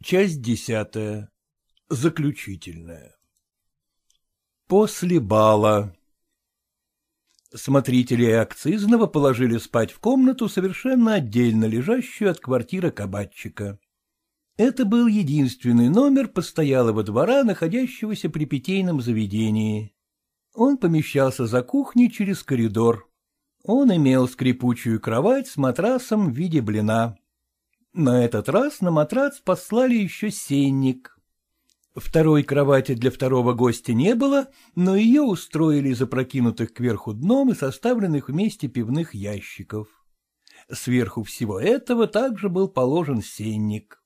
Часть десятая. Заключительная. После бала. Смотрители акцизного положили спать в комнату, совершенно отдельно лежащую от квартиры кабачика. Это был единственный номер постоялого двора, находящегося при питейном заведении. Он помещался за кухней через коридор. Он имел скрипучую кровать с матрасом в виде блина. На этот раз на матрац послали еще сенник. Второй кровати для второго гостя не было, но ее устроили из опрокинутых кверху дном и составленных вместе пивных ящиков. Сверху всего этого также был положен сенник.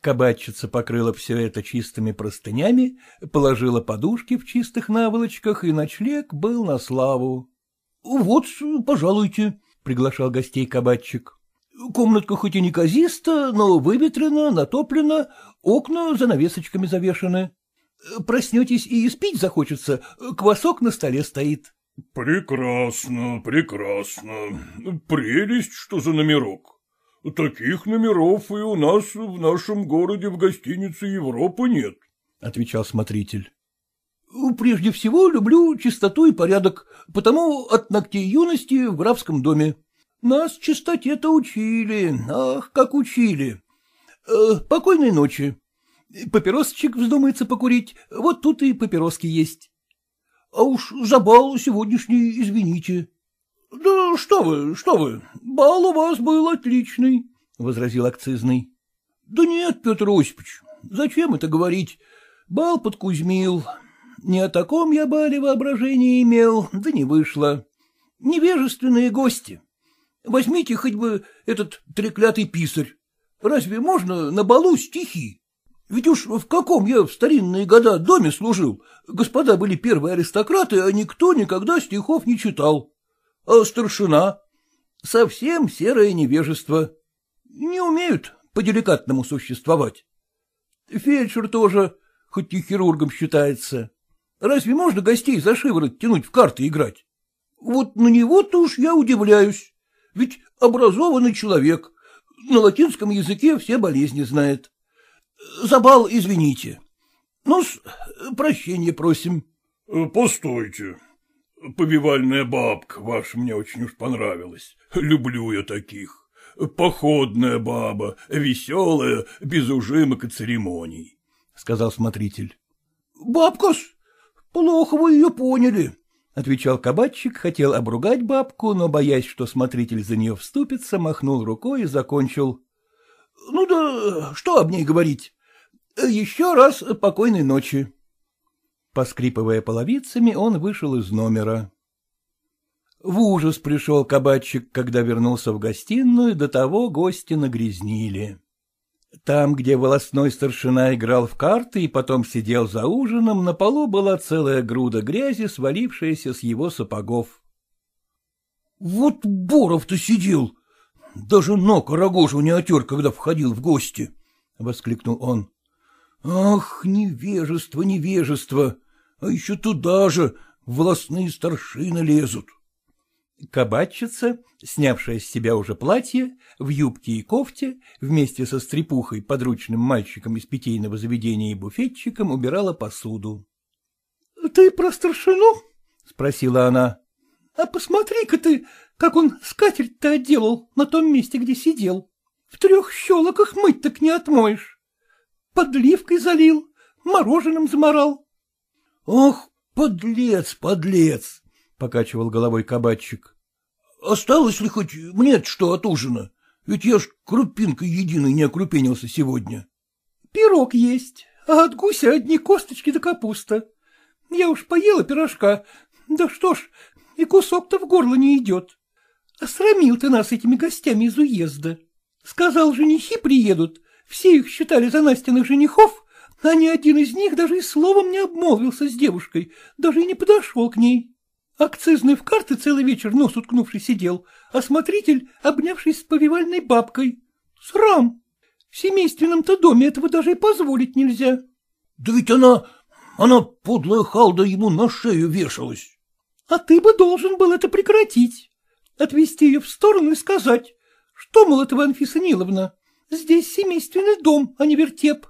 Кабачица покрыла все это чистыми простынями, положила подушки в чистых наволочках, и ночлег был на славу. — Вот, пожалуйте, — приглашал гостей кабачик. Комнатка хоть и не казиста, но выветрена, натоплена, окна занавесочками завешаны. Проснетесь и спить захочется, квасок на столе стоит. — Прекрасно, прекрасно. Прелесть, что за номерок. Таких номеров и у нас в нашем городе в гостинице Европы нет, — отвечал смотритель. — Прежде всего люблю чистоту и порядок, потому от ногтей юности в графском доме. Нас чистоте-то учили, ах, как учили. Э, покойной ночи. Папиросочек вздумается покурить, вот тут и папироски есть. А уж за бал сегодняшний извините. — Да что вы, что вы, бал у вас был отличный, — возразил акцизный. — Да нет, Петр Осипович, зачем это говорить? Бал подкузмил. Не о таком я бале воображение имел, да не вышло. Невежественные гости. Возьмите хоть бы этот треклятый писарь. Разве можно на балу стихи? Ведь уж в каком я в старинные года доме служил, господа были первые аристократы, а никто никогда стихов не читал. А старшина? Совсем серое невежество. Не умеют по-деликатному существовать. Фельдшер тоже, хоть и хирургом считается. Разве можно гостей за шиворот тянуть в карты играть? Вот на него-то уж я удивляюсь. Ведь образованный человек. На латинском языке все болезни знает. Забал, извините. ну прощения просим. Э, — Постойте. Повивальная бабка ваша мне очень уж понравилась. Люблю я таких. Походная баба, веселая, без ужимок и церемоний, — сказал смотритель. — Бабка-с, плохо вы ее поняли. — отвечал кабачик, хотел обругать бабку, но, боясь, что смотритель за нее вступится, махнул рукой и закончил. — Ну да что об ней говорить? Еще раз покойной ночи. Поскрипывая половицами, он вышел из номера. В ужас пришел кабачик, когда вернулся в гостиную, до того гости нагрязнили. Там, где волосной старшина играл в карты и потом сидел за ужином, на полу была целая груда грязи, свалившаяся с его сапогов. — Вот Боров-то сидел! Даже ног Рогожу не отер, когда входил в гости! — воскликнул он. — Ах, невежество, невежество! А еще туда же волосные старшины лезут! — Кабачица, снявшая с себя уже платье, в юбке и кофте, вместе со стрепухой, подручным мальчиком из питейного заведения и буфетчиком, убирала посуду. — Ты про старшину? — спросила она. — А посмотри-ка ты, как он скатерть-то отделал на том месте, где сидел. В трех щелоках мыть так не отмоешь. Подливкой залил, мороженым заморал. — Ох, подлец, подлец! — покачивал головой кабачик. — Осталось ли хоть мне что от ужина? Ведь я ж крупинкой единой не окрупенился сегодня. — Пирог есть, а от гуся одни косточки да капуста. Я уж поела пирожка, да что ж, и кусок-то в горло не идет. Осрамил ты нас этими гостями из уезда. Сказал, женихи приедут, все их считали за Настиных женихов, а ни один из них даже и словом не обмолвился с девушкой, даже и не подошел к ней. Акцизный в карты целый вечер нос уткнувший сидел, а смотритель, обнявшись с повивальной бабкой. Срам! В семейственном-то доме этого даже и позволить нельзя. — Да ведь она... она, подлая халда, ему на шею вешалась. — А ты бы должен был это прекратить. Отвести ее в сторону и сказать, что, мол, это Анфиса Ниловна, Здесь семейственный дом, а не вертеп.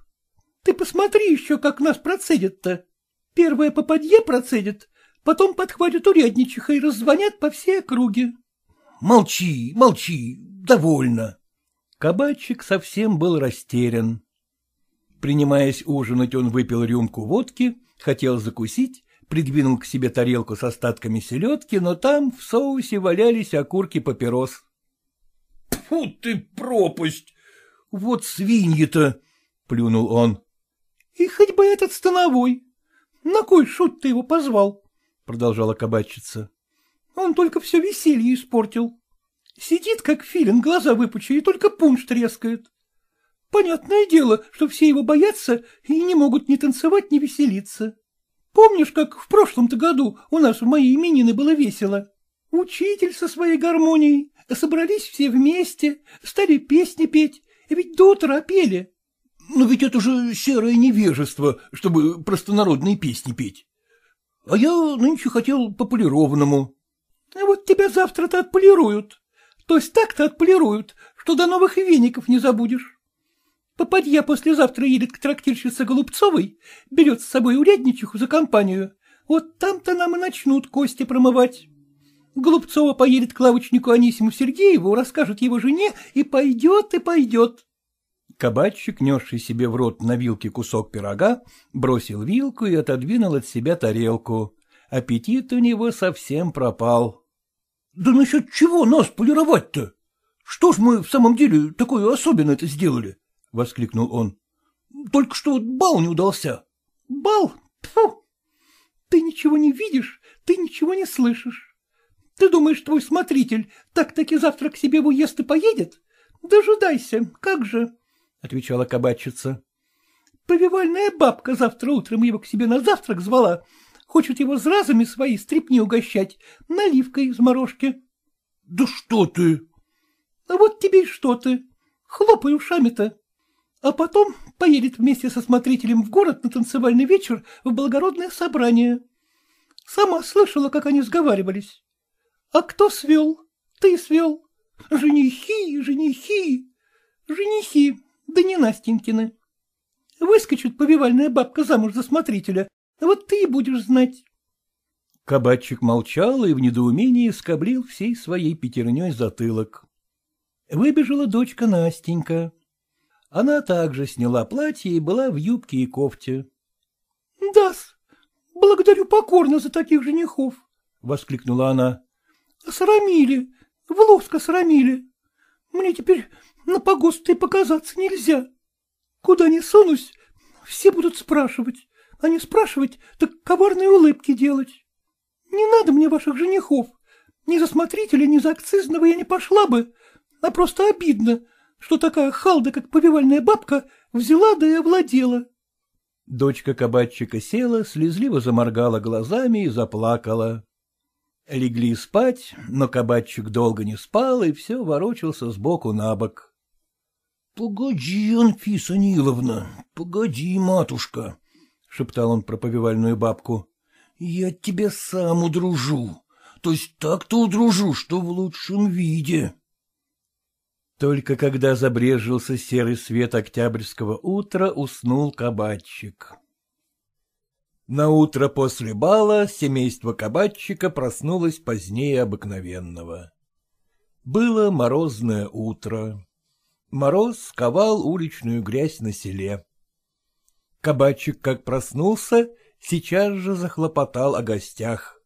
Ты посмотри еще, как нас процедят-то. Первое попадье процедит, потом подхватят урядничиха и раззвонят по всей округе. — Молчи, молчи, довольно. Кабачик совсем был растерян. Принимаясь ужинать, он выпил рюмку водки, хотел закусить, придвинул к себе тарелку с остатками селедки, но там в соусе валялись окурки папирос. — Фу ты, пропасть! Вот свиньи-то! — плюнул он. — И хоть бы этот становой. На кой шут ты его позвал? — продолжала кабачица. — Он только все веселье испортил. Сидит, как филин, глаза выпучи, и только пунш трескает. Понятное дело, что все его боятся и не могут ни танцевать, ни веселиться. Помнишь, как в прошлом-то году у нас в мои именины было весело? Учитель со своей гармонией, собрались все вместе, стали песни петь, ведь до утра пели. Но ведь это же серое невежество, чтобы простонародные песни петь. А я нынче хотел по полированному. А вот тебя завтра-то отполируют. То есть так-то отполируют, что до новых веников не забудешь. Попадья послезавтра едет к трактирщице Голубцовой, берет с собой урядничиху за компанию. Вот там-то нам и начнут кости промывать. Голубцова поедет к лавочнику Анисиму Сергееву, расскажет его жене, и пойдет, и пойдет. Кабачик, несший себе в рот на вилке кусок пирога, бросил вилку и отодвинул от себя тарелку. Аппетит у него совсем пропал. — Да насчет чего нас полировать-то? Что ж мы в самом деле такое особенное-то сделали? — воскликнул он. — Только что вот бал не удался. — Бал? Фу! Ты ничего не видишь, ты ничего не слышишь. Ты думаешь, твой смотритель так-таки завтра к себе в уезд и поедет? Дожидайся, как же, — отвечала кабачица. Повивальная бабка завтра утром его к себе на завтрак звала, Хочет его зразами свои стрипни угощать, наливкой из морожки. — Да что ты? — А вот тебе и что ты. Хлопай ушами-то. А потом поедет вместе со смотрителем в город на танцевальный вечер в благородное собрание. Сама слышала, как они сговаривались. А кто свел? Ты свел. Женихи, женихи, женихи, да не Настенькины. Выскочит повивальная бабка замуж за смотрителя, вот ты и будешь знать. Кабачик молчал и в недоумении скоблил всей своей пятерней затылок. Выбежала дочка Настенька. Она также сняла платье и была в юбке и кофте. — Дас, благодарю покорно за таких женихов, — воскликнула она. — Срамили, в лоско срамили. Мне теперь на погост и показаться нельзя. Куда ни сунусь, все будут спрашивать, а не спрашивать, так коварные улыбки делать. Не надо мне ваших женихов. Ни за смотрителя, ни за акцизного я не пошла бы, а просто обидно, что такая халда, как повивальная бабка, взяла да и овладела. Дочка кабачика села, слезливо заморгала глазами и заплакала. Легли спать, но кабачик долго не спал и все ворочался сбоку на бок. — Погоди, Анфиса Ниловна, погоди, матушка, — шептал он про повивальную бабку. — Я тебя сам удружу, то есть так-то удружу, что в лучшем виде. Только когда забрежился серый свет октябрьского утра, уснул кабачик. На утро после бала семейство кабачика проснулось позднее обыкновенного. Было морозное утро. Мороз сковал уличную грязь на селе. Кабачик, как проснулся, сейчас же захлопотал о гостях.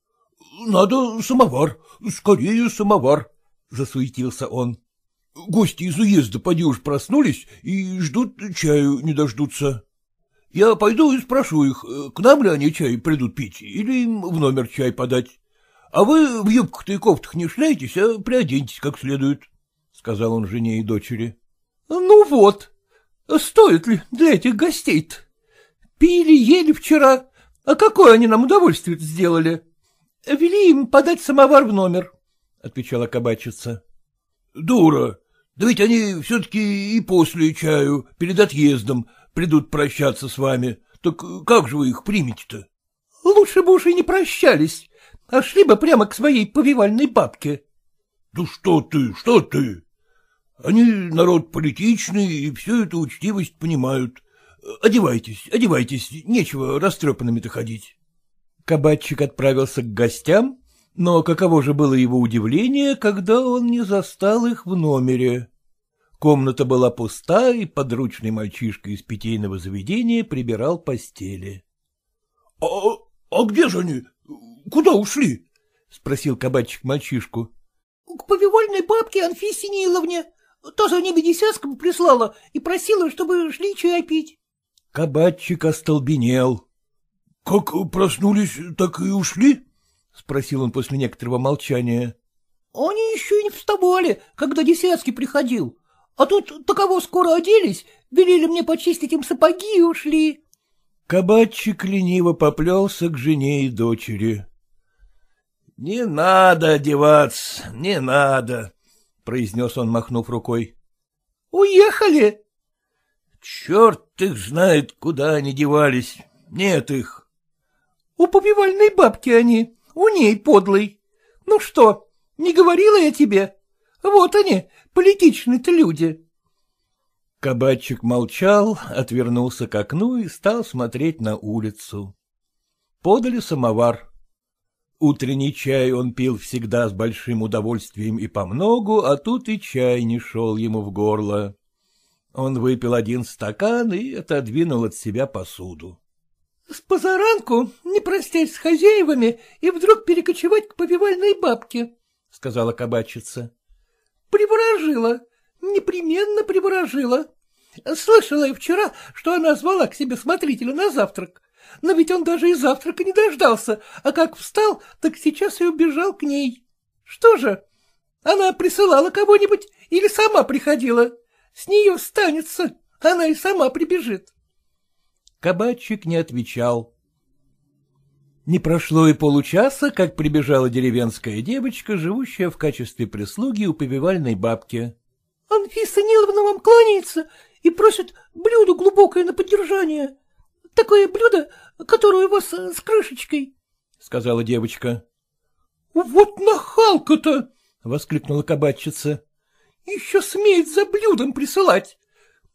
— Надо самовар, скорее самовар, — засуетился он. — Гости из уезда, поди уж, проснулись и ждут чаю не дождутся. Я пойду и спрошу их, к нам ли они чай придут пить или им в номер чай подать. А вы в юбках-то и кофтах не шляйтесь, а приоденьтесь как следует, — сказал он жене и дочери. — Ну вот, Стоит ли для этих гостей-то? Пили, ели вчера, а какое они нам удовольствие сделали? Вели им подать самовар в номер, — отвечала кабачица. — Дура, да ведь они все-таки и после чаю, перед отъездом, придут прощаться с вами. Так как же вы их примете-то? — Лучше бы уж и не прощались, а шли бы прямо к своей повивальной бабке. — Да что ты, что ты? Они народ политичный и всю эту учтивость понимают. Одевайтесь, одевайтесь, нечего растрепанными-то ходить. Кабачик отправился к гостям, но каково же было его удивление, когда он не застал их в номере. Комната была пуста, и подручный мальчишка из питейного заведения прибирал постели. — А, а где же они? Куда ушли? — спросил кабачик мальчишку. — К повивольной бабке Анфисе Ниловне. Тоже небе десятскому прислала и просила, чтобы шли чай пить. Кабачик остолбенел. — Как проснулись, так и ушли? — спросил он после некоторого молчания. — Они еще и не вставали, когда десятский приходил. А тут таково скоро оделись, велели мне почистить им сапоги и ушли. Кабачик лениво поплелся к жене и дочери. — Не надо одеваться, не надо, — произнес он, махнув рукой. — Уехали? — Черт их знает, куда они девались. Нет их. — У побивальной бабки они, у ней подлый. Ну что, не говорила я тебе? Вот они, политичные-то люди. Кабачик молчал, отвернулся к окну и стал смотреть на улицу. Подали самовар. Утренний чай он пил всегда с большим удовольствием и помногу, а тут и чай не шел ему в горло. Он выпил один стакан и отодвинул от себя посуду. — С позаранку не простясь с хозяевами и вдруг перекочевать к повивальной бабке, — сказала кабачица. — Приворожила, непременно приворожила. Слышала и вчера, что она звала к себе смотрителя на завтрак. Но ведь он даже и завтрака не дождался, а как встал, так сейчас и убежал к ней. Что же, она присылала кого-нибудь или сама приходила? С нее станется, она и сама прибежит. Кабачик не отвечал. Не прошло и получаса, как прибежала деревенская девочка, живущая в качестве прислуги у повивальной бабки. — Анфиса Ниловна вам кланяется и просит блюдо глубокое на поддержание. Такое блюдо, которое у вас с крышечкой, — сказала девочка. — Вот нахалка-то! — воскликнула кабачица. — Еще смеет за блюдом присылать.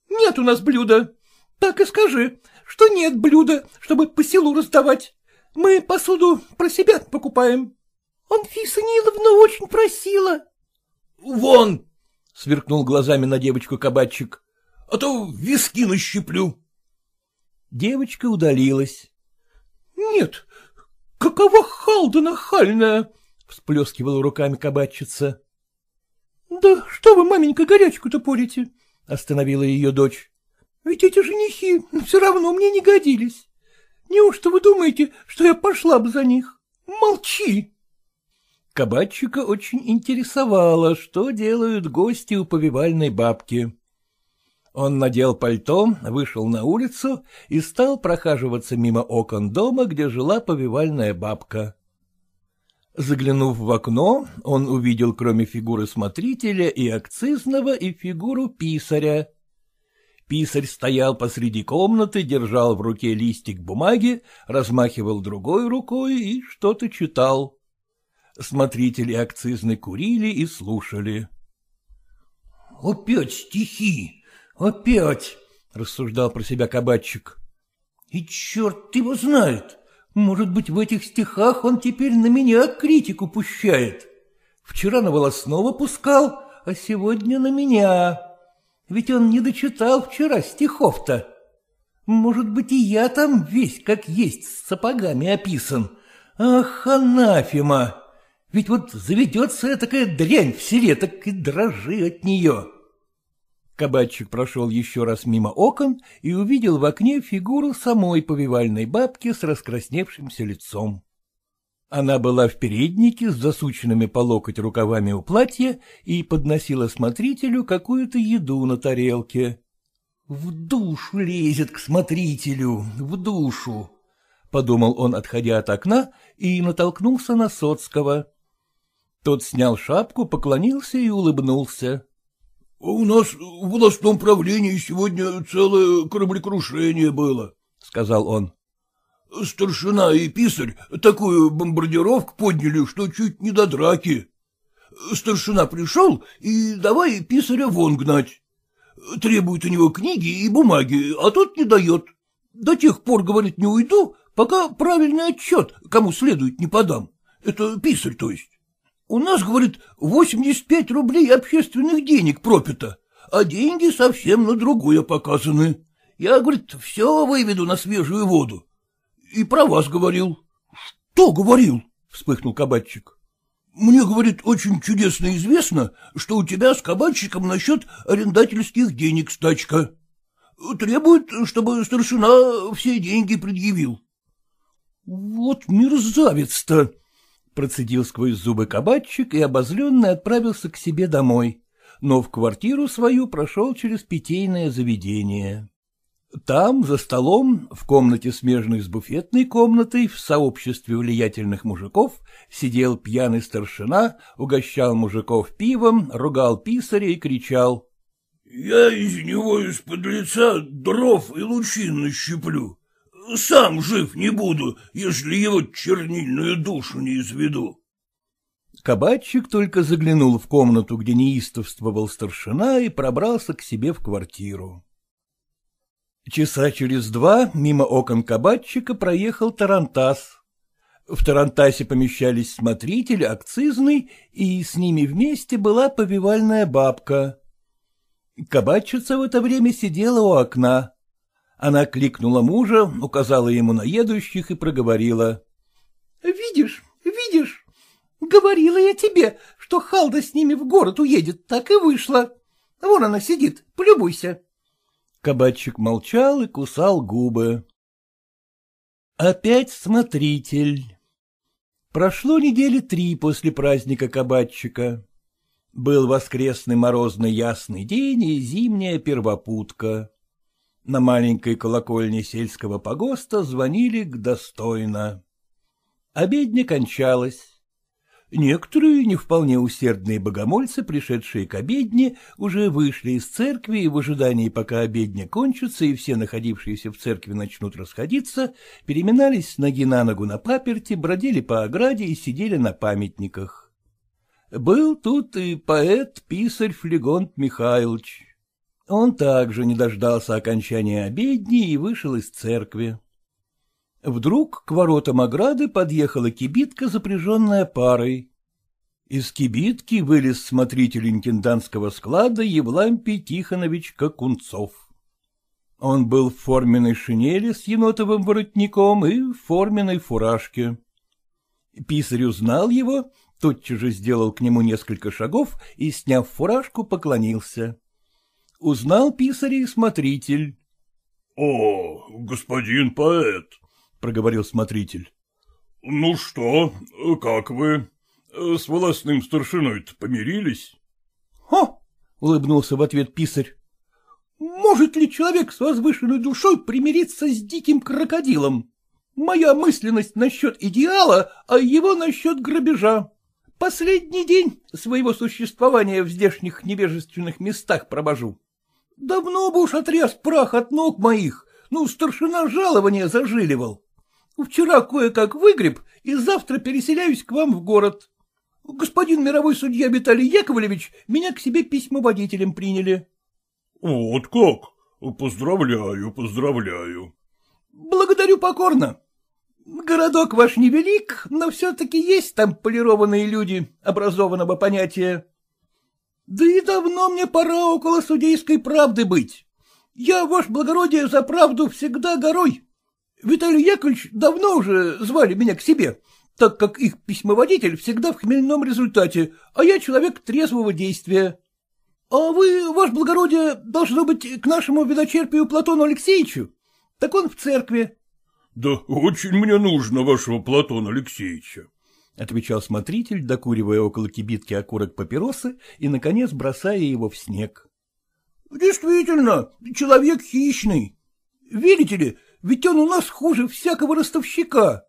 Нет у нас блюда. Так и скажи, что нет блюда, чтобы по селу раздавать. Мы посуду про себя покупаем. Анфиса Ниловна очень просила. — Вон! — сверкнул глазами на девочку кабачик. — А то виски нащиплю. Девочка удалилась. — Нет, какова халда нахальная! — всплескивала руками кабачица. — Да что вы, маменька, горячку-то порите? — остановила ее дочь. — Ведь эти женихи все равно мне не годились. Неужто вы думаете, что я пошла бы за них? Молчи! Кабачика очень интересовало, что делают гости у повивальной бабки. Он надел пальто, вышел на улицу и стал прохаживаться мимо окон дома, где жила повивальная бабка. Заглянув в окно, он увидел кроме фигуры смотрителя и акцизного, и фигуру писаря. Писарь стоял посреди комнаты, держал в руке листик бумаги, размахивал другой рукой и что-то читал. Смотритель и акцизный курили и слушали. — Опять стихи, опять, — рассуждал про себя кабачик. — И черт его знает, может быть, в этих стихах он теперь на меня критику пущает. Вчера на волосного пускал, а сегодня на меня. Ведь он не дочитал вчера стихов-то. Может быть, и я там весь как есть с сапогами описан. Ах, анафема! Ведь вот заведется такая дрянь в селе, так и дрожи от нее. Кабачик прошел еще раз мимо окон и увидел в окне фигуру самой повивальной бабки с раскрасневшимся лицом. Она была в переднике с засученными по локоть рукавами у платья и подносила смотрителю какую-то еду на тарелке. — В душу лезет к смотрителю, в душу! — подумал он, отходя от окна, и натолкнулся на Соцкого. Тот снял шапку, поклонился и улыбнулся. — У нас в властном правлении сегодня целое кораблекрушение было, — сказал он. Старшина и писарь такую бомбардировку подняли, что чуть не до драки. Старшина пришел и давай писаря вон гнать. Требует у него книги и бумаги, а тот не дает. До тех пор, говорит, не уйду, пока правильный отчет, кому следует, не подам. Это писарь, то есть. У нас, говорит, 85 рублей общественных денег пропито, а деньги совсем на другое показаны. Я, говорит, все выведу на свежую воду. И про вас говорил. — Что говорил? — вспыхнул кабачик. — Мне, говорит, очень чудесно известно, что у тебя с кабачиком насчет арендательских денег стачка. Требует, чтобы старшина все деньги предъявил. — Вот мерзавец-то! — процедил сквозь зубы кабачик и обозленный отправился к себе домой, но в квартиру свою прошел через питейное заведение. Там, за столом, в комнате, смежной с буфетной комнатой, в сообществе влиятельных мужиков, сидел пьяный старшина, угощал мужиков пивом, ругал писаря и кричал. — Я из него, из-под лица, дров и лучин нащеплю. Сам жив не буду, если его чернильную душу не изведу. Кабачик только заглянул в комнату, где неистовствовал старшина, и пробрался к себе в квартиру. Часа через два мимо окон кабачика проехал Тарантас. В Тарантасе помещались смотритель, акцизный, и с ними вместе была повивальная бабка. Кабачица в это время сидела у окна. Она кликнула мужа, указала ему на едущих и проговорила. — Видишь, видишь, говорила я тебе, что Халда с ними в город уедет, так и вышло. Вон она сидит, полюбуйся. Кабачик молчал и кусал губы. Опять смотритель. Прошло недели три после праздника кабачика. Был воскресный морозный ясный день и зимняя первопутка. На маленькой колокольне сельского погоста звонили к достойно. Обедня кончалась. Некоторые не вполне усердные богомольцы, пришедшие к обедне, уже вышли из церкви и в ожидании, пока обедня кончится и все находившиеся в церкви начнут расходиться, переминались с ноги на ногу на паперти, бродили по ограде и сидели на памятниках. Был тут и поэт-писарь Флегонт Михайлович. Он также не дождался окончания обедни и вышел из церкви. Вдруг к воротам ограды подъехала кибитка, запряженная парой. Из кибитки вылез смотритель интендантского склада Евлампий Тихонович Кокунцов. Он был в форменной шинели с енотовым воротником и в форменной фуражке. Писарь узнал его, тотчас же сделал к нему несколько шагов и, сняв фуражку, поклонился. Узнал писарь и смотритель. — О, господин поэт, — проговорил смотритель. — Ну что, как вы? С волосным старшиной-то помирились? — Ха! — улыбнулся в ответ писарь. — Может ли человек с возвышенной душой примириться с диким крокодилом? Моя мысленность насчет идеала, а его насчет грабежа. Последний день своего существования в здешних невежественных местах провожу. Давно бы уж отряс прах от ног моих, ну, старшина жалования зажиливал. Вчера кое-как выгреб, и завтра переселяюсь к вам в город. Господин мировой судья Виталий Яковлевич меня к себе письмоводителем приняли. — Вот как? Поздравляю, поздравляю. — Благодарю покорно. Городок ваш невелик, но все-таки есть там полированные люди образованного понятия. Да и давно мне пора около судейской правды быть. Я, ваш благородие, за правду всегда горой. Виталий Яковлевич давно уже звали меня к себе, так как их письмоводитель всегда в хмельном результате, а я человек трезвого действия. А вы, ваш благородие, должно быть к нашему виночерпию Платону Алексеевичу? Так он в церкви. — Да очень мне нужно вашего Платона Алексеевича, — отвечал смотритель, докуривая около кибитки окурок папиросы и, наконец, бросая его в снег. — Действительно, человек хищный. Видите ли, ведь он у нас хуже всякого ростовщика.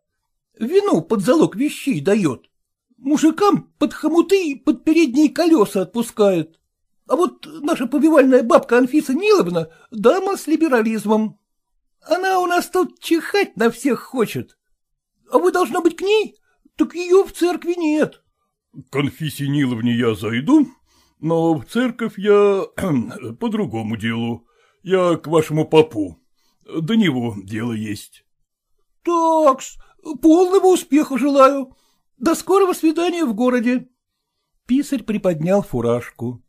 Вину под залог вещей дает. Мужикам под хомуты и под передние колеса отпускает. А вот наша повивальная бабка Анфиса Ниловна — дама с либерализмом. Она у нас тут чихать на всех хочет. А вы, должно быть, к ней? Так ее в церкви нет. — Конфессиониловне я зайду, но в церковь я по другому делу. Я к вашему попу. До него дело есть. — Такс, полного успеха желаю. До скорого свидания в городе. Писарь приподнял фуражку.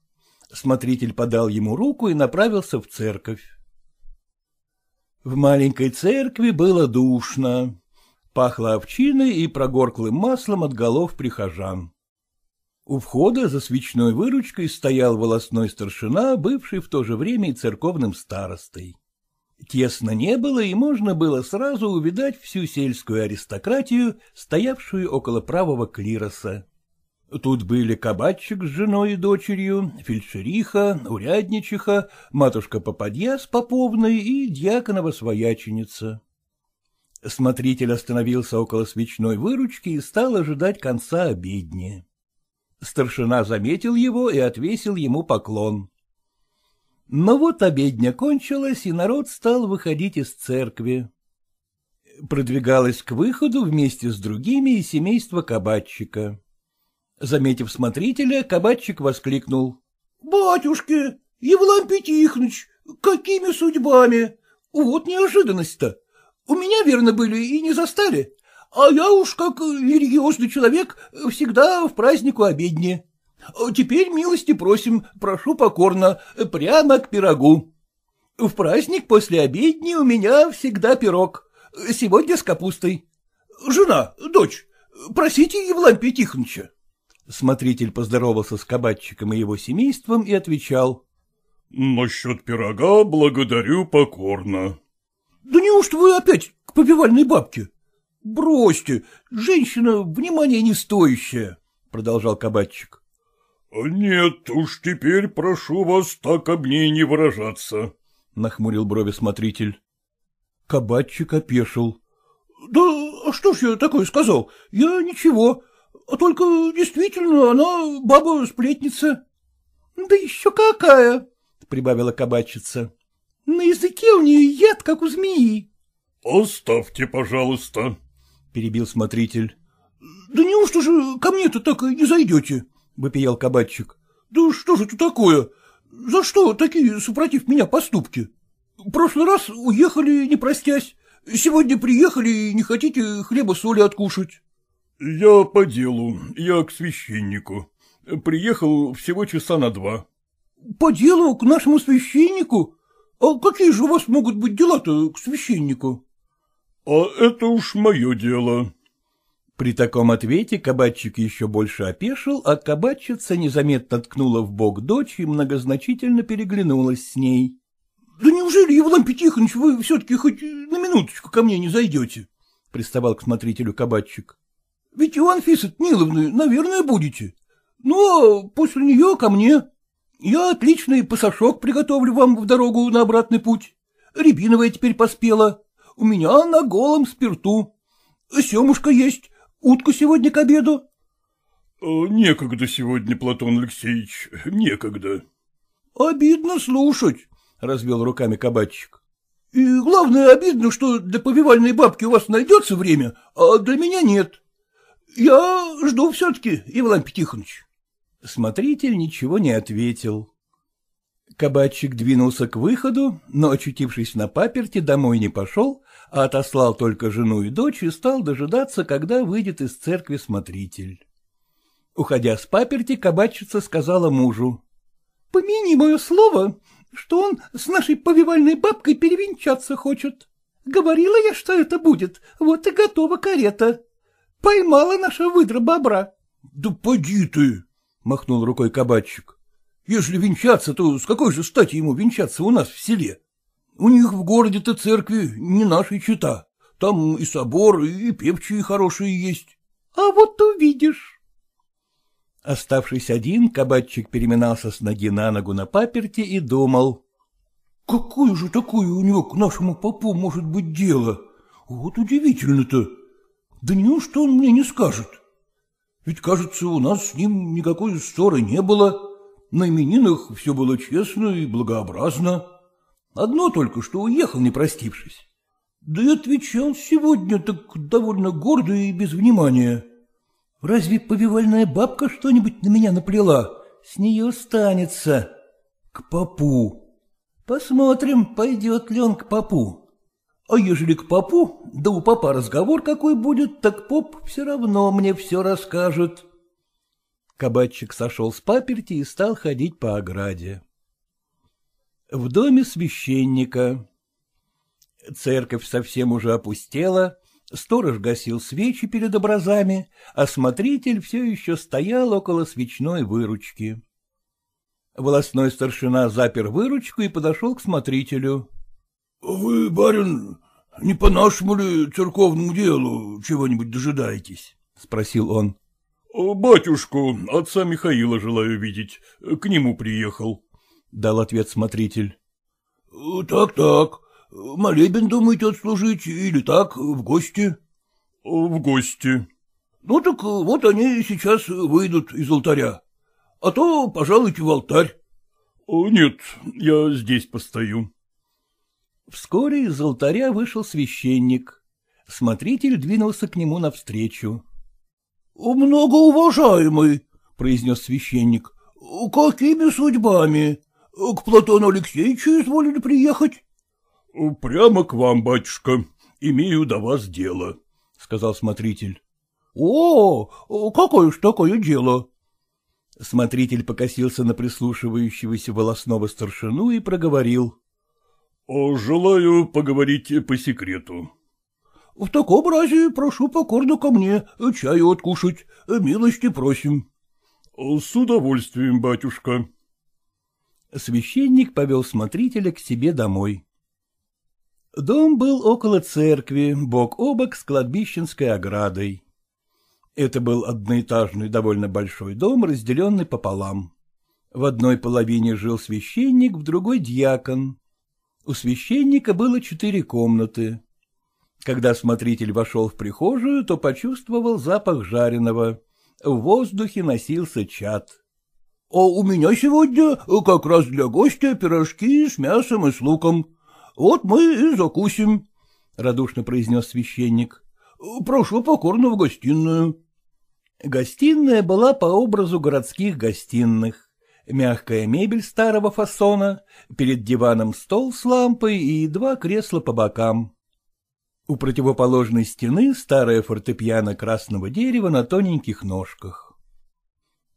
Смотритель подал ему руку и направился в церковь. В маленькой церкви было душно. Пахло овчиной и прогорклым маслом от голов прихожан. У входа за свечной выручкой стоял волосной старшина, бывший в то же время и церковным старостой. Тесно не было, и можно было сразу увидать всю сельскую аристократию, стоявшую около правого клироса. Тут были кабачик с женой и дочерью, фельдшериха, урядничиха, матушка-попадья с поповной и дьяконова свояченица. Смотритель остановился около свечной выручки и стал ожидать конца обедни. Старшина заметил его и отвесил ему поклон. Но вот обедня кончилась, и народ стал выходить из церкви. Продвигалось к выходу вместе с другими и семейство кабачика. Заметив смотрителя, кабачик воскликнул. — Батюшки, Евлампий Тихоныч, какими судьбами? Вот неожиданность-то. У меня, верно, были и не застали, а я уж, как религиозный человек, всегда в празднику обедне. Теперь милости просим, прошу покорно, прямо к пирогу. В праздник после обедни у меня всегда пирог, сегодня с капустой. Жена, дочь, просите Евлампия Тихоновича. Смотритель поздоровался с кабачиком и его семейством и отвечал. — Насчет пирога благодарю покорно. — Да неужто вы опять к побивальной бабке? — Бросьте, женщина внимания не стоящая, — продолжал кабачик. — Нет уж, теперь прошу вас так об ней не выражаться, — нахмурил брови смотритель. Кабачик опешил. — Да что ж я такое сказал? Я ничего. А только действительно она баба-сплетница. — Да еще какая! — прибавила кабачица. — На языке у нее яд, как у змеи. — Оставьте, пожалуйста, — перебил смотритель. — Да неужто же ко мне-то так и не зайдете? — вопиял кабачик. — Да что же это такое? За что такие, супротив меня, поступки? Прошлый раз уехали, не простясь. Сегодня приехали и не хотите хлеба-соли откушать. — Я по делу, я к священнику. Приехал всего часа на два. — По делу к нашему священнику? А какие же у вас могут быть дела-то к священнику? — А это уж мое дело. При таком ответе кабачик еще больше опешил, а кабачица незаметно ткнула в бок дочь и многозначительно переглянулась с ней. — Да неужели, Евлампий Тихонович, вы все-таки хоть на минуточку ко мне не зайдете? — приставал к смотрителю кабачик. Ведь у Анфисы Ниловны, наверное, будете. Ну, а после нее ко мне. Я отличный пасашок приготовлю вам в дорогу на обратный путь. Рябиновая теперь поспела. У меня на голом спирту. Семушка есть. Утка сегодня к обеду. — Некогда сегодня, Платон Алексеевич, некогда. — Обидно слушать, — развел руками кабачик. — И главное, обидно, что для повивальной бабки у вас найдется время, а для меня нет. Я жду все-таки, Иван Тихонович. Смотритель ничего не ответил. Кабачик двинулся к выходу, но, очутившись на паперте, домой не пошел, а отослал только жену и дочь и стал дожидаться, когда выйдет из церкви смотритель. Уходя с паперти, кабачица сказала мужу. — Помяни мое слово, что он с нашей повивальной бабкой перевенчаться хочет. Говорила я, что это будет, вот и готова карета. Поймала наша выдра бобра. — Да поди ты, — махнул рукой кабачик. — Если венчаться, то с какой же стати ему венчаться у нас в селе? У них в городе-то церкви не нашей чита. Там и собор, и певчие хорошие есть. — А вот увидишь. Оставшись один, кабачик переминался с ноги на ногу на паперти и думал. — Какое же такое у него к нашему попу может быть дело? Вот удивительно-то. Да неужто он мне не скажет? Ведь, кажется, у нас с ним никакой ссоры не было. На именинах все было честно и благообразно. Одно только, что уехал, не простившись. Да и отвечал сегодня так довольно гордо и без внимания. — Разве повивальная бабка что-нибудь на меня наплела? С нее останется. К попу. Посмотрим, пойдет ли он к попу. А ежели к попу, да у папа разговор какой будет, так поп все равно мне все расскажет. Кабачик сошел с паперти и стал ходить по ограде. В доме священника. Церковь совсем уже опустела, сторож гасил свечи перед образами, а смотритель все еще стоял около свечной выручки. Волосной старшина запер выручку и подошел к смотрителю. — Вы, барин, не по нашему ли церковному делу чего-нибудь дожидаетесь? — спросил он. — Батюшку, отца Михаила желаю видеть, к нему приехал, — дал ответ смотритель. Так — Так-так, молебен думаете отслужить или так, в гости? — В гости. — Ну так вот они сейчас выйдут из алтаря. А то пожалуйте в алтарь. — Нет, я здесь постою. Вскоре из алтаря вышел священник. Смотритель двинулся к нему навстречу. — Многоуважаемый, — произнес священник, — какими судьбами? К Платону Алексеевичу изволили приехать? — Прямо к вам, батюшка. Имею до вас дело, — сказал смотритель. — О, какое ж такое дело? Смотритель покосился на прислушивающегося волосного старшину и проговорил. — Желаю поговорить по секрету. — В таком разе прошу покорно ко мне чаю откушать. Милости просим. — С удовольствием, батюшка. Священник повел смотрителя к себе домой. Дом был около церкви, бок о бок с кладбищенской оградой. Это был одноэтажный довольно большой дом, разделенный пополам. В одной половине жил священник, в другой — дьякон. У священника было четыре комнаты. Когда смотритель вошел в прихожую, то почувствовал запах жареного. В воздухе носился чад. — А у меня сегодня как раз для гостя пирожки с мясом и с луком. Вот мы и закусим, — радушно произнес священник. — Прошу покорно в гостиную. Гостиная была по образу городских гостиных. Мягкая мебель старого фасона, перед диваном стол с лампой и два кресла по бокам. У противоположной стены старая фортепиано красного дерева на тоненьких ножках.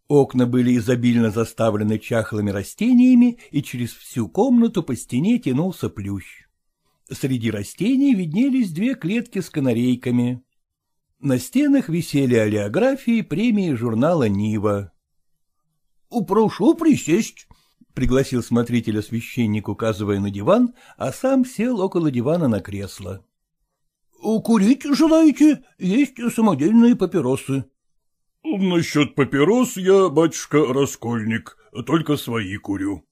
Окна были изобильно заставлены чахлыми растениями, и через всю комнату по стене тянулся плющ. Среди растений виднелись две клетки с канарейками. На стенах висели олеографии премии журнала «Нива». — Прошу присесть, — пригласил смотрителя священник, указывая на диван, а сам сел около дивана на кресло. — Курить желаете? Есть самодельные папиросы. — Насчет папирос я, батюшка, раскольник, только свои курю.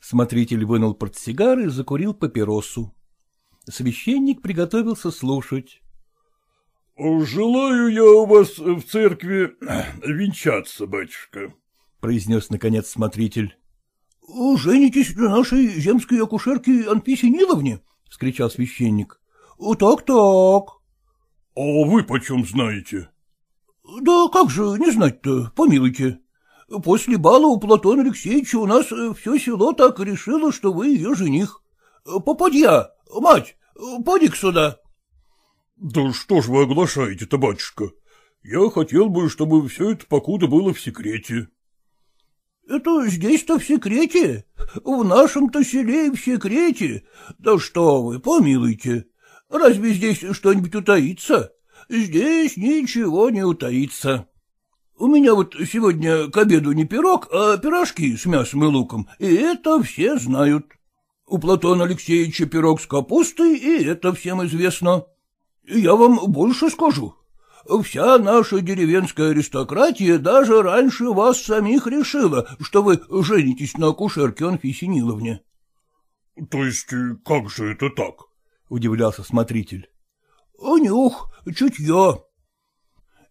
Смотритель вынул портсигар и закурил папиросу. Священник приготовился слушать. — Желаю я у вас в церкви венчаться, батюшка, — произнес наконец смотритель. — Женитесь на нашей земской акушерке Анфисе Ниловне? — вскричал священник. — Так-так. — А вы почем знаете? — Да как же не знать-то, помилуйте. После бала у Платона Алексеевича у нас э, все село так решило, что вы ее жених. Попадья, мать, поди-ка сюда. — Да что ж вы оглашаете-то, батюшка? Я хотел бы, чтобы все это покуда было в секрете. — Это здесь-то в секрете? В нашем-то селе в секрете? Да что вы, помилуйте. Разве здесь что-нибудь утаится? Здесь ничего не утаится. У меня вот сегодня к обеду не пирог, а пирожки с мясом и луком, и это все знают. У Платона Алексеевича пирог с капустой, и это всем известно. Я вам больше скажу. Вся наша деревенская аристократия даже раньше вас самих решила, что вы женитесь на акушерке Анфисе Ниловне. — То есть как же это так? — удивлялся смотритель. — Нюх, чутье.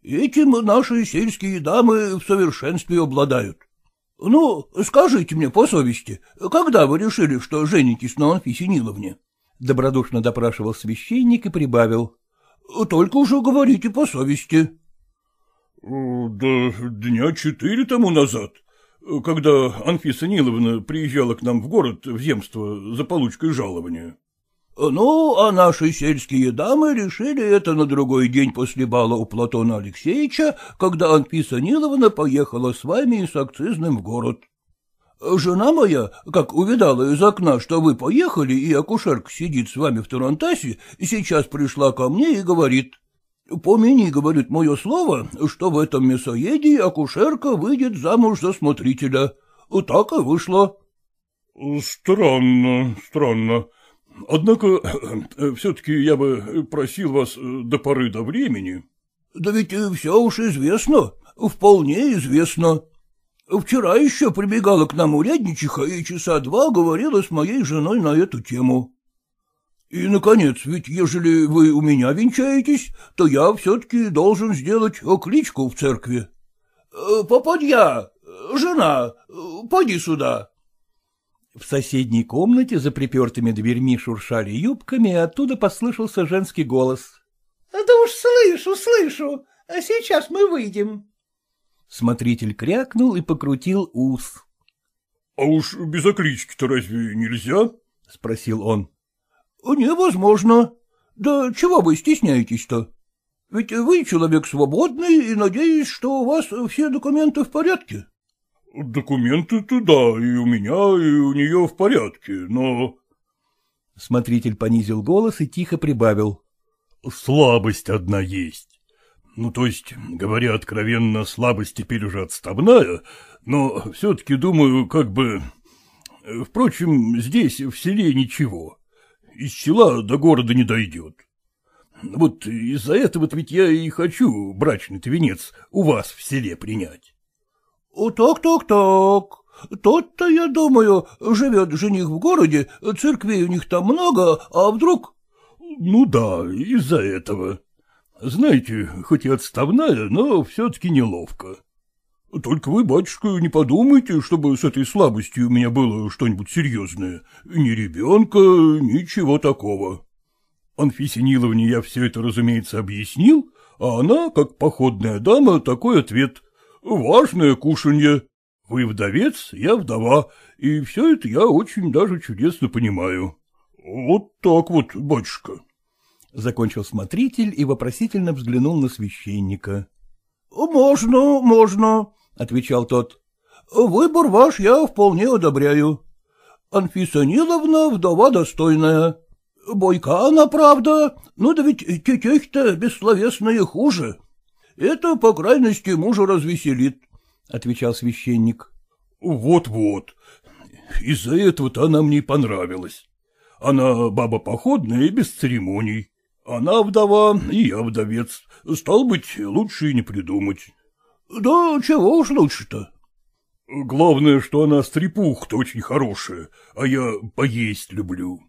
Этим наши сельские дамы в совершенстве обладают. Ну, скажите мне по совести, когда вы решили, что женитесь на Анфисе Ниловне? Добродушно допрашивал священник и прибавил. — Только уже говорите по совести. Да дня четыре тому назад, когда Анфиса Ниловна приезжала к нам в город в земство за получкой жалования. Ну, а наши сельские дамы решили это на другой день после бала у Платона Алексеевича, когда Анфиса Ниловна поехала с вами и с акцизным в город. Жена моя, как увидала из окна, что вы поехали, и акушерка сидит с вами в Тарантасе, сейчас пришла ко мне и говорит, «Помяни, — говорит, — мое слово, что в этом мясоеде акушерка выйдет замуж за смотрителя. Так и вышло». «Странно, странно. Однако все-таки я бы просил вас до поры до времени». «Да ведь все уж известно, вполне известно. Вчера еще прибегала к нам урядничиха и часа два говорила с моей женой на эту тему». И, наконец, ведь ежели вы у меня венчаетесь, то я все-таки должен сделать окличку в церкви. Попадья, жена, пойди сюда. В соседней комнате за припертыми дверьми шуршали юбками, и оттуда послышался женский голос. — Да уж слышу, слышу, а сейчас мы выйдем. Смотритель крякнул и покрутил ус. — А уж без оклички-то разве нельзя? — спросил он. — Невозможно. Да чего вы стесняетесь-то? Ведь вы человек свободный и надеюсь, что у вас все документы в порядке. — Документы-то да, и у меня, и у нее в порядке, но... Смотритель понизил голос и тихо прибавил. — Слабость одна есть. Ну, то есть, говоря откровенно, слабость теперь уже отставная, но все-таки думаю, как бы... Впрочем, здесь, в селе, ничего из села до города не дойдет. Вот из-за этого ведь я и хочу брачный-то венец у вас в селе принять. Так, так, так. Тот-то, я думаю, живет жених в городе, церквей у них там много, а вдруг... Ну да, из-за этого. Знаете, хоть и отставная, но все-таки неловко. Только вы, батюшка, не подумайте, чтобы с этой слабостью у меня было что-нибудь серьезное. Ни ребенка, ничего такого. Анфисе Ниловне я все это, разумеется, объяснил, а она, как походная дама, такой ответ. Важное кушанье. Вы вдовец, я вдова, и все это я очень даже чудесно понимаю. Вот так вот, батюшка. Закончил смотритель и вопросительно взглянул на священника. — Можно, можно, — отвечал тот. — Выбор ваш я вполне одобряю. Анфиса Ниловна вдова достойная. Бойка она, правда, ну да ведь тетехи-то бессловесные хуже. Это, по крайности, мужа развеселит, — отвечал священник. Вот — Вот-вот. Из-за этого-то она мне понравилась. Она баба походная и без церемоний. Она вдова, и я вдовец. Стал быть, лучше и не придумать. — Да чего уж лучше-то? — Главное, что она стрепуха-то очень хорошая, а я поесть люблю.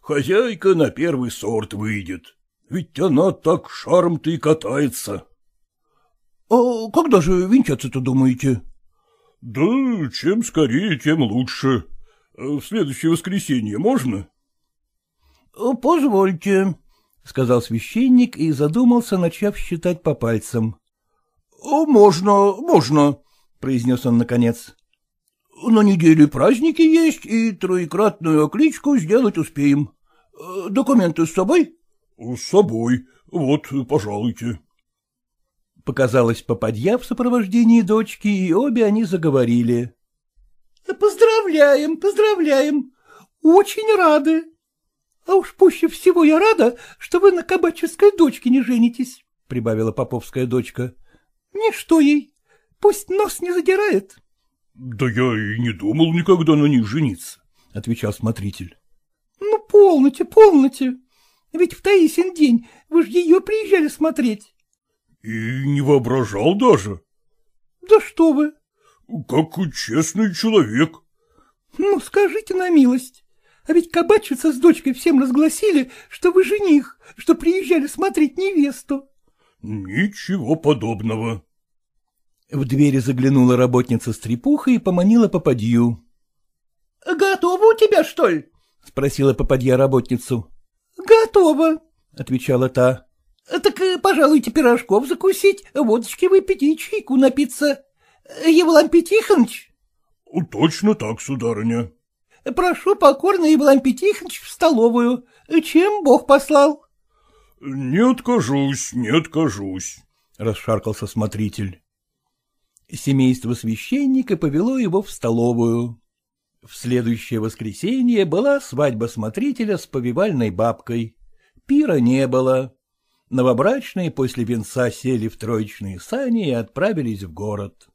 Хозяйка на первый сорт выйдет, ведь она так шаром-то и катается. — А когда же венчаться-то думаете? — Да чем скорее, тем лучше. В следующее воскресенье можно? — Позвольте, — сказал священник и задумался, начав считать по пальцам. — Можно, можно, — произнес он наконец. — На неделе праздники есть, и троекратную окличку сделать успеем. Документы с собой? — С собой. Вот, пожалуйте. Показалась попадья в сопровождении дочки, и обе они заговорили. — Поздравляем, поздравляем. Очень рады. А уж пуще всего я рада, что вы на кабаческой дочке не женитесь, — прибавила поповская дочка. Ничто ей. Пусть нос не задирает. — Да я и не думал никогда на них жениться, — отвечал смотритель. — Ну, полноте, полноте. Ведь в Таисин день вы же ее приезжали смотреть. — И не воображал даже. — Да что вы. — Как честный человек. — Ну, скажите на милость. А ведь кабачица с дочкой всем разгласили, что вы жених, что приезжали смотреть невесту. — Ничего подобного. В двери заглянула работница с трепухой и поманила попадью. — Готово у тебя, что ли? — спросила попадья работницу. — Готово, — отвечала та. — Так, э, пожалуйте, пирожков закусить, водочки выпить и чайку напиться. Евлампий Тихоныч? — Точно так, сударыня. — Прошу покорно, Евлампий Тихоныч, в столовую. Чем Бог послал? — Не откажусь, не откажусь, — расшаркался смотритель. Семейство священника повело его в столовую. В следующее воскресенье была свадьба смотрителя с повивальной бабкой. Пира не было. Новобрачные после венца сели в троечные сани и отправились в город.